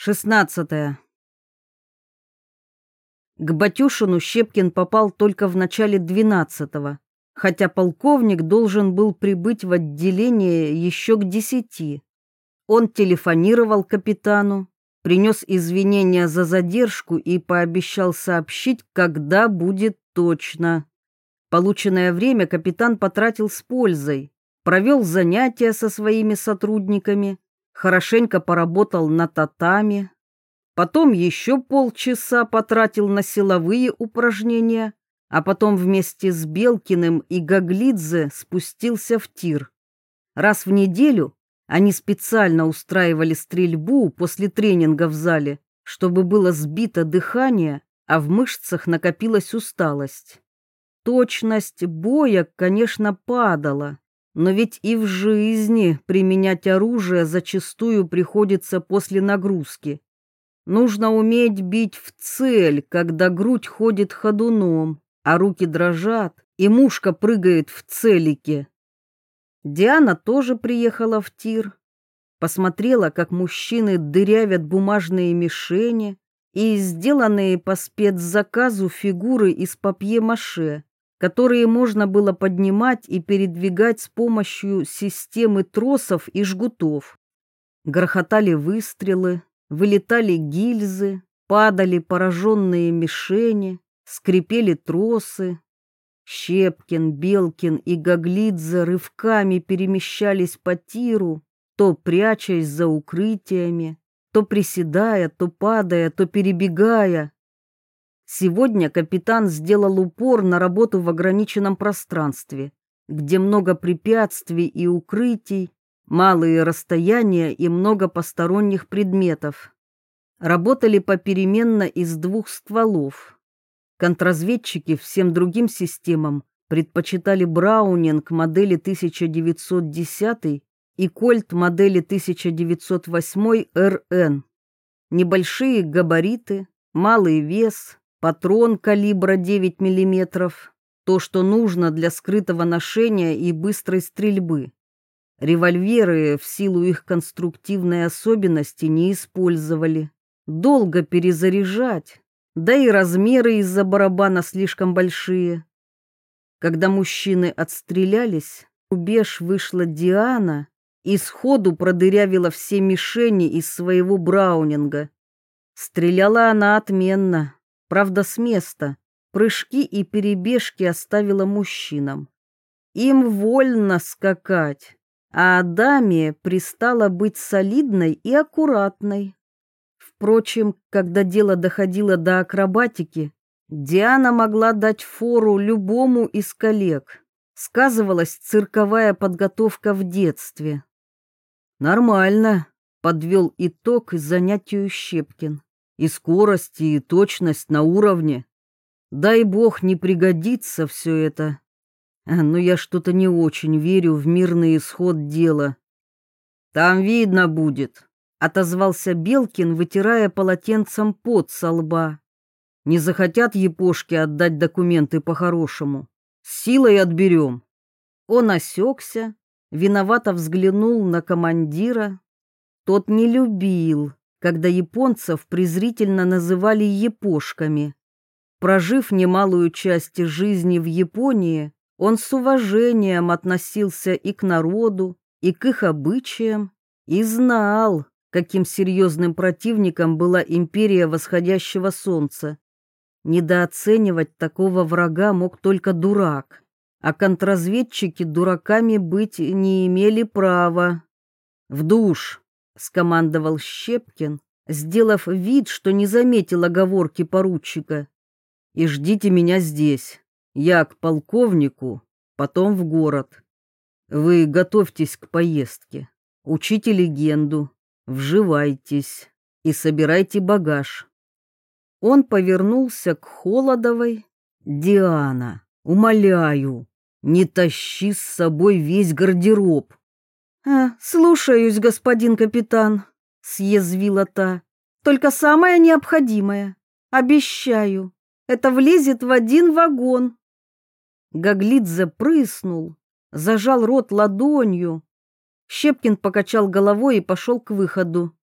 Шестнадцатое. К Батюшину Щепкин попал только в начале двенадцатого, хотя полковник должен был прибыть в отделение еще к десяти. Он телефонировал капитану, принес извинения за задержку и пообещал сообщить, когда будет точно. Полученное время капитан потратил с пользой, провел занятия со своими сотрудниками, хорошенько поработал на татами, потом еще полчаса потратил на силовые упражнения, а потом вместе с Белкиным и Гаглидзе спустился в тир. Раз в неделю они специально устраивали стрельбу после тренинга в зале, чтобы было сбито дыхание, а в мышцах накопилась усталость. Точность боя, конечно, падала, но ведь и в жизни применять оружие зачастую приходится после нагрузки. Нужно уметь бить в цель, когда грудь ходит ходуном, а руки дрожат, и мушка прыгает в целике. Диана тоже приехала в тир. Посмотрела, как мужчины дырявят бумажные мишени и сделанные по спецзаказу фигуры из папье-маше которые можно было поднимать и передвигать с помощью системы тросов и жгутов. Грохотали выстрелы, вылетали гильзы, падали пораженные мишени, скрипели тросы. Щепкин, Белкин и Гаглидзе рывками перемещались по тиру, то прячась за укрытиями, то приседая, то падая, то перебегая, Сегодня капитан сделал упор на работу в ограниченном пространстве, где много препятствий и укрытий, малые расстояния и много посторонних предметов. Работали попеременно из двух стволов. Контрразведчики всем другим системам предпочитали Браунинг модели 1910 и Кольт модели 1908 РН. Небольшие габариты, малый вес, патрон калибра 9 мм, то, что нужно для скрытого ношения и быстрой стрельбы. Револьверы в силу их конструктивной особенности не использовали. Долго перезаряжать, да и размеры из-за барабана слишком большие. Когда мужчины отстрелялись, рубеж вышла Диана и сходу продырявила все мишени из своего браунинга. Стреляла она отменно, правда с места. Прыжки и перебежки оставила мужчинам. Им вольно скакать, а даме пристало быть солидной и аккуратной. Впрочем, когда дело доходило до акробатики, Диана могла дать фору любому из коллег. Сказывалась цирковая подготовка в детстве. «Нормально», — подвел итог занятию Щепкин и скорость, и точность на уровне. Дай бог не пригодится все это. Но я что-то не очень верю в мирный исход дела. Там видно будет, отозвался Белкин, вытирая полотенцем пот со лба. Не захотят епошки отдать документы по-хорошему. Силой отберем. Он осекся, виновато взглянул на командира. Тот не любил, когда японцев презрительно называли япошками. Прожив немалую часть жизни в Японии, он с уважением относился и к народу, и к их обычаям, и знал, каким серьезным противником была империя восходящего солнца. Недооценивать такого врага мог только дурак, а контрразведчики дураками быть не имели права. В душ, скомандовал Щепкин, сделав вид, что не заметил оговорки поручика. И ждите меня здесь. Я к полковнику, потом в город. Вы готовьтесь к поездке. Учите легенду, вживайтесь и собирайте багаж. Он повернулся к Холодовой. Диана, умоляю, не тащи с собой весь гардероб. «А, слушаюсь, господин капитан», — съязвила та. «Только самое необходимое. Обещаю, это влезет в один вагон». Гаглидзе прыснул, зажал рот ладонью. Щепкин покачал головой и пошел к выходу.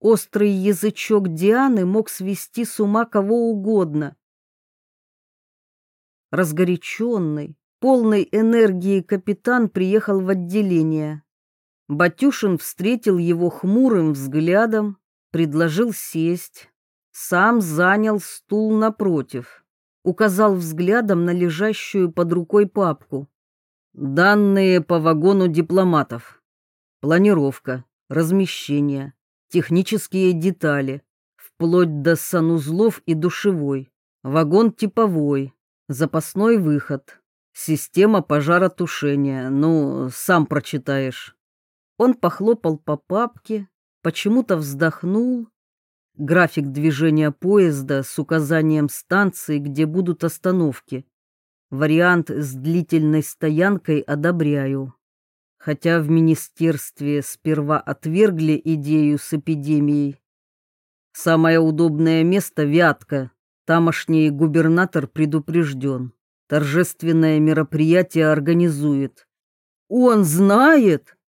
Острый язычок Дианы мог свести с ума кого угодно. Разгоряченный, полный энергии капитан приехал в отделение. Батюшин встретил его хмурым взглядом, предложил сесть, сам занял стул напротив, указал взглядом на лежащую под рукой папку. Данные по вагону дипломатов. Планировка, размещение, технические детали, вплоть до санузлов и душевой. Вагон типовой, запасной выход, система пожаротушения, ну, сам прочитаешь. Он похлопал по папке, почему-то вздохнул. График движения поезда с указанием станции, где будут остановки. Вариант с длительной стоянкой одобряю. Хотя в министерстве сперва отвергли идею с эпидемией. Самое удобное место — Вятка. Тамошний губернатор предупрежден. Торжественное мероприятие организует. Он знает?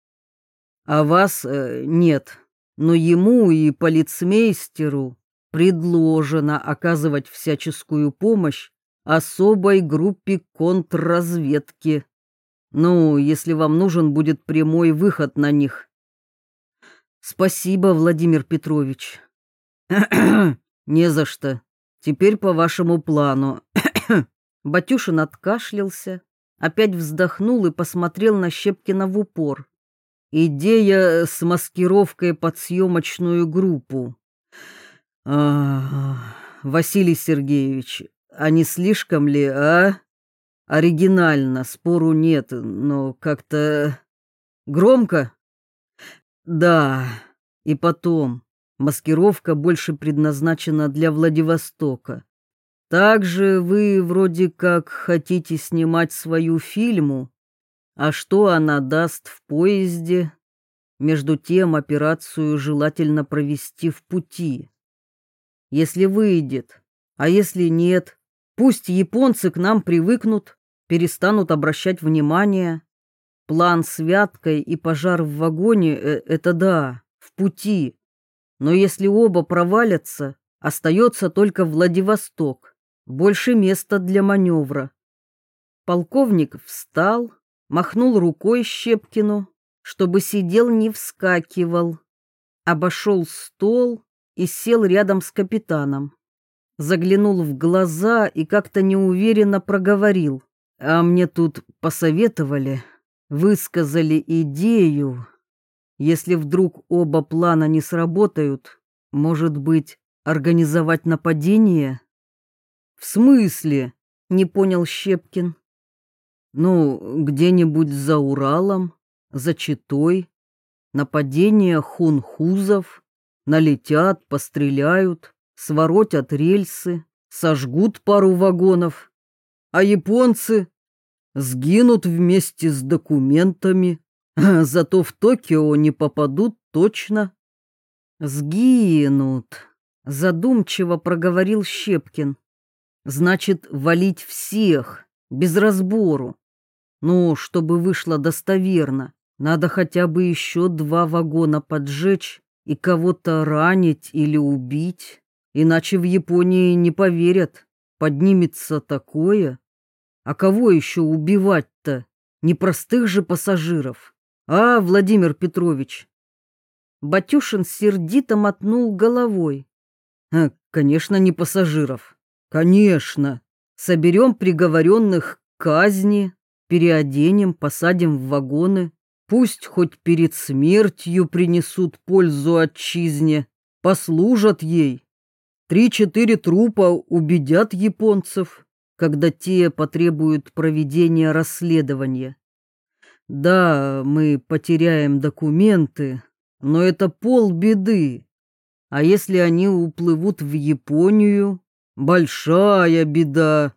А вас э, нет. Но ему и полицмейстеру предложено оказывать всяческую помощь особой группе контрразведки. Ну, если вам нужен будет прямой выход на них. Спасибо, Владимир Петрович. Не за что. Теперь по вашему плану. Батюшин откашлялся, опять вздохнул и посмотрел на Щепкина в упор. Идея с маскировкой под съемочную группу. А, Василий Сергеевич, а не слишком ли, а? Оригинально, спору нет, но как-то громко. Да, и потом, маскировка больше предназначена для Владивостока. Также вы вроде как хотите снимать свою фильму, а что она даст в поезде? Между тем операцию желательно провести в пути. Если выйдет, а если нет, пусть японцы к нам привыкнут, перестанут обращать внимание. План с Вяткой и пожар в вагоне э, — это да, в пути. Но если оба провалятся, остается только Владивосток. Больше места для маневра. Полковник встал, махнул рукой Щепкину, чтобы сидел не вскакивал, обошел стол и сел рядом с капитаном. Заглянул в глаза и как-то неуверенно проговорил. А мне тут посоветовали, высказали идею. Если вдруг оба плана не сработают, может быть, организовать нападение? В смысле? Не понял Щепкин. Ну, где-нибудь за Уралом, за Читой, нападение хунхузов, налетят, постреляют, своротят рельсы, сожгут пару вагонов, а японцы сгинут вместе с документами, зато в Токио не попадут точно. Сгинут, задумчиво проговорил Щепкин. Значит, валить всех, без разбору. Ну, чтобы вышло достоверно, надо хотя бы еще два вагона поджечь и кого-то ранить или убить, иначе в Японии не поверят, поднимется такое. А кого еще убивать-то? Не простых же пассажиров. А, Владимир Петрович? Батюшин сердито мотнул головой. А, конечно, не пассажиров. Конечно. Соберем приговоренных к казни, переоденем, посадим в вагоны. Пусть хоть перед смертью принесут пользу отчизне, послужат ей. Три-четыре трупа убедят японцев, когда те потребуют проведения расследования. Да, мы потеряем документы, но это полбеды. А если они уплывут в Японию, большая беда.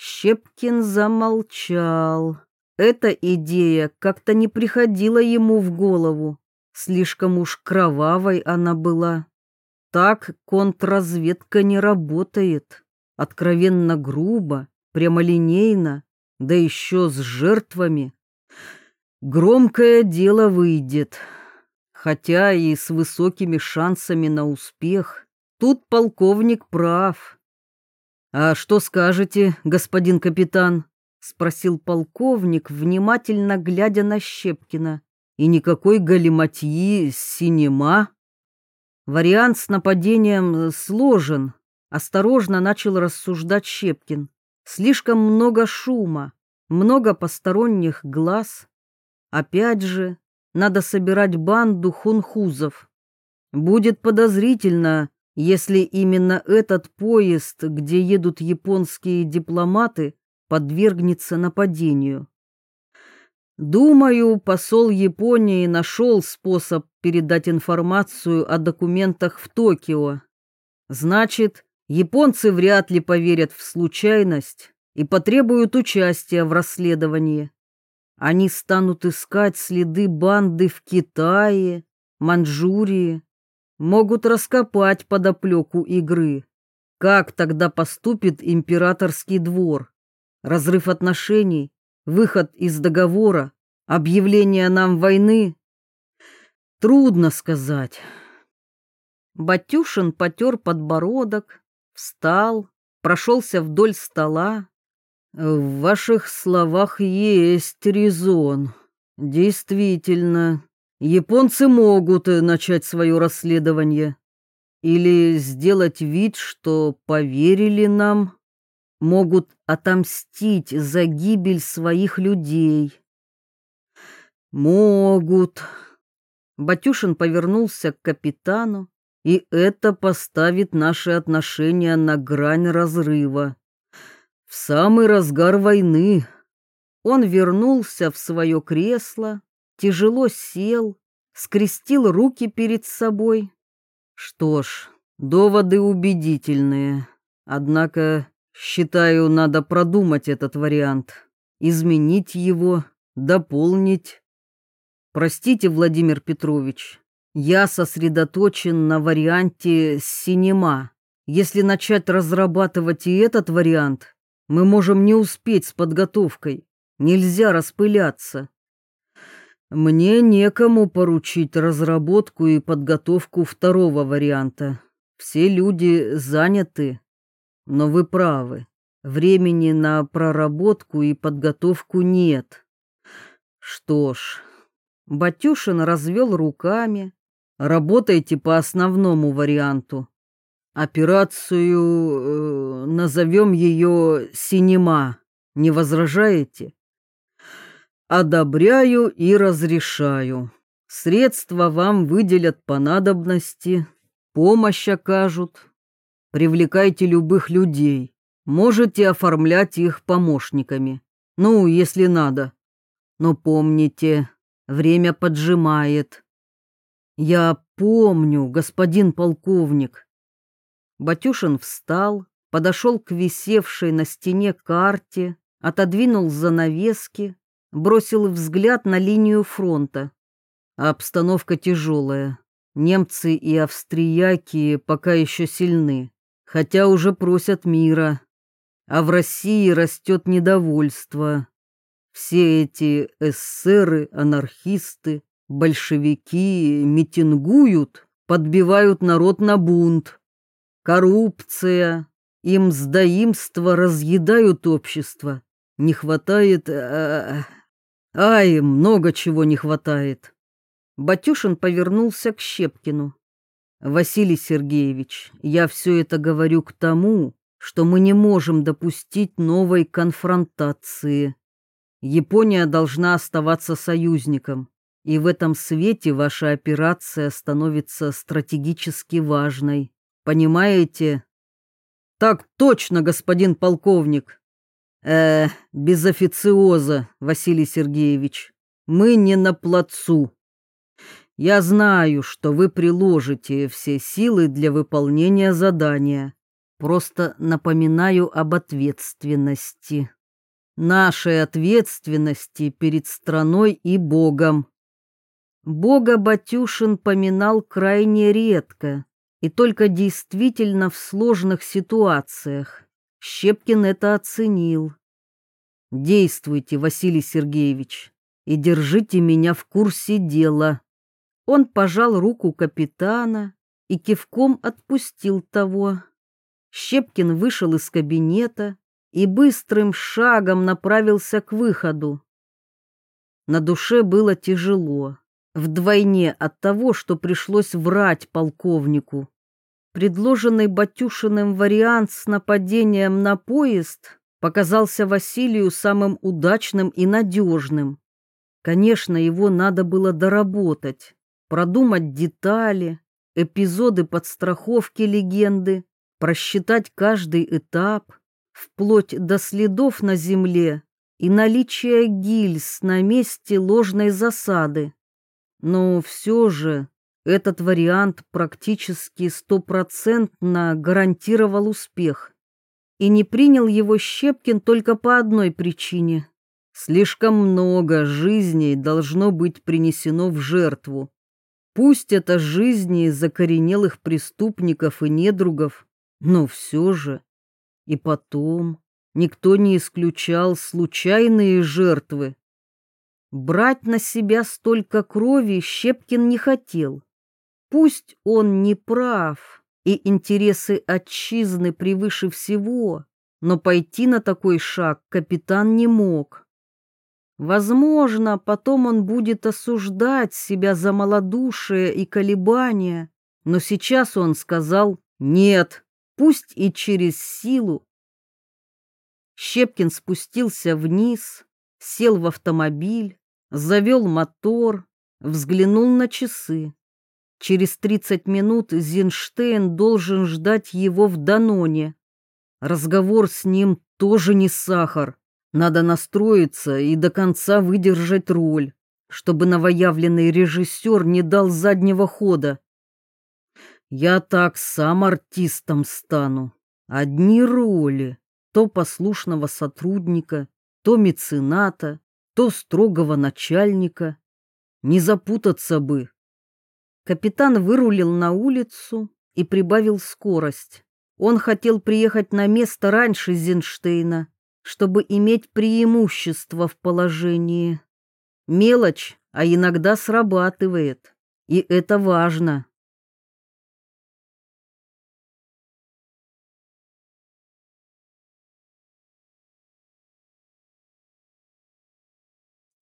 Щепкин замолчал. Эта идея как-то не приходила ему в голову. Слишком уж кровавой она была. Так контрразведка не работает. Откровенно грубо, прямолинейно, да еще с жертвами. Громкое дело выйдет. хотя и с высокими шансами на успех. Тут полковник прав. «А что скажете, господин капитан?» — спросил полковник, внимательно глядя на Щепкина. «И никакой галиматьи синема?» Вариант с нападением сложен, осторожно начал рассуждать Щепкин. Слишком много шума, много посторонних глаз. Опять же, надо собирать банду хунхузов. Будет подозрительно, если именно этот поезд, где едут японские дипломаты, подвергнется нападению. Думаю, посол Японии нашел способ передать информацию о документах в Токио. Значит, японцы вряд ли поверят в случайность и потребуют участия в расследовании. Они станут искать следы банды в Китае, Манчжурии, могут раскопать подоплеку игры. Как тогда поступит императорский двор? Разрыв отношений, выход из договора, объявление нам войны? Трудно сказать. Батюшин потер подбородок, встал, прошелся вдоль стола, в ваших словах есть резон. Действительно, японцы могут э, начать свое расследование. Или сделать вид, что поверили нам. Могут отомстить за гибель своих людей. Могут. Батюшин повернулся к капитану, и это поставит наши отношения на грань разрыва. В самый разгар войны он вернулся в свое кресло, тяжело сел, скрестил руки перед собой. Что ж, доводы убедительные. Однако, считаю, надо продумать этот вариант, изменить его, дополнить. Простите, Владимир Петрович, я сосредоточен на варианте синема. Если начать разрабатывать и этот вариант, мы можем не успеть с подготовкой. Нельзя распыляться. Мне некому поручить разработку и подготовку второго варианта. Все люди заняты. Но вы правы. Времени на проработку и подготовку нет. Что ж, Батюшин развел руками. Работайте по основному варианту. Операцию, э, назовем ее «Синема». Не возражаете? Одобряю и разрешаю. Средства вам выделят по надобности, помощь окажут. Привлекайте любых людей. Можете оформлять их помощниками. Ну, если надо. Но помните, время поджимает. Я помню, господин полковник, Батюшин встал, подошел к висевшей на стене карте, отодвинул занавески, бросил взгляд на линию фронта. Обстановка тяжелая. Немцы и австрияки пока еще сильны, хотя уже просят мира. А в России растет недовольство. Все эти эсеры, анархисты, большевики митингуют, подбивают народ на бунт. Коррупция и мздоимство разъедают общество. Не хватает... А, ай, много чего не хватает. Батюшин повернулся к Щепкину. «Василий Сергеевич, я все это говорю к тому, что мы не можем допустить новой конфронтации. Япония должна оставаться союзником, и в этом свете ваша операция становится стратегически важной. Понимаете? Так точно, господин полковник. Э, без официоза, Василий Сергеевич. Мы не на плацу. Я знаю, что вы приложите все силы для выполнения задания. Просто напоминаю об ответственности. Нашей ответственности перед страной и Богом. Бога Батюшин поминал крайне редко, и только действительно в сложных ситуациях. Щепкин это оценил. Действуйте, Василий Сергеевич, и держите меня в курсе дела. Он пожал руку капитана и кивком отпустил того. Щепкин вышел из кабинета и быстрым шагом направился к выходу. На душе было тяжело, вдвойне от того, что пришлось врать полковнику. Предложенный Батюшиным вариант с нападением на поезд показался Василию самым удачным и надежным. Конечно, его надо было доработать, продумать детали, эпизоды подстраховки легенды, просчитать каждый этап, вплоть до следов на земле и наличия гильз на месте ложной засады. Но все же этот вариант практически стопроцентно гарантировал успех. И не принял его Щепкин только по одной причине. Слишком много жизней должно быть принесено в жертву. Пусть это жизни закоренелых преступников и недругов, но все же. И потом никто не исключал случайные жертвы. Брать на себя столько крови Щепкин не хотел. Пусть он не прав, и интересы отчизны превыше всего, но пойти на такой шаг капитан не мог. Возможно, потом он будет осуждать себя за малодушие и колебания, но сейчас он сказал «нет», пусть и через силу. Щепкин спустился вниз, сел в автомобиль, завел мотор, взглянул на часы. Через 30 минут Зинштейн должен ждать его в Даноне. Разговор с ним тоже не сахар. Надо настроиться и до конца выдержать роль, чтобы новоявленный режиссер не дал заднего хода. Я так сам артистом стану. Одни роли. То послушного сотрудника, то мецената, то строгого начальника. Не запутаться бы. Капитан вырулил на улицу и прибавил скорость. Он хотел приехать на место раньше Зинштейна, чтобы иметь преимущество в положении. Мелочь, а иногда срабатывает, и это важно.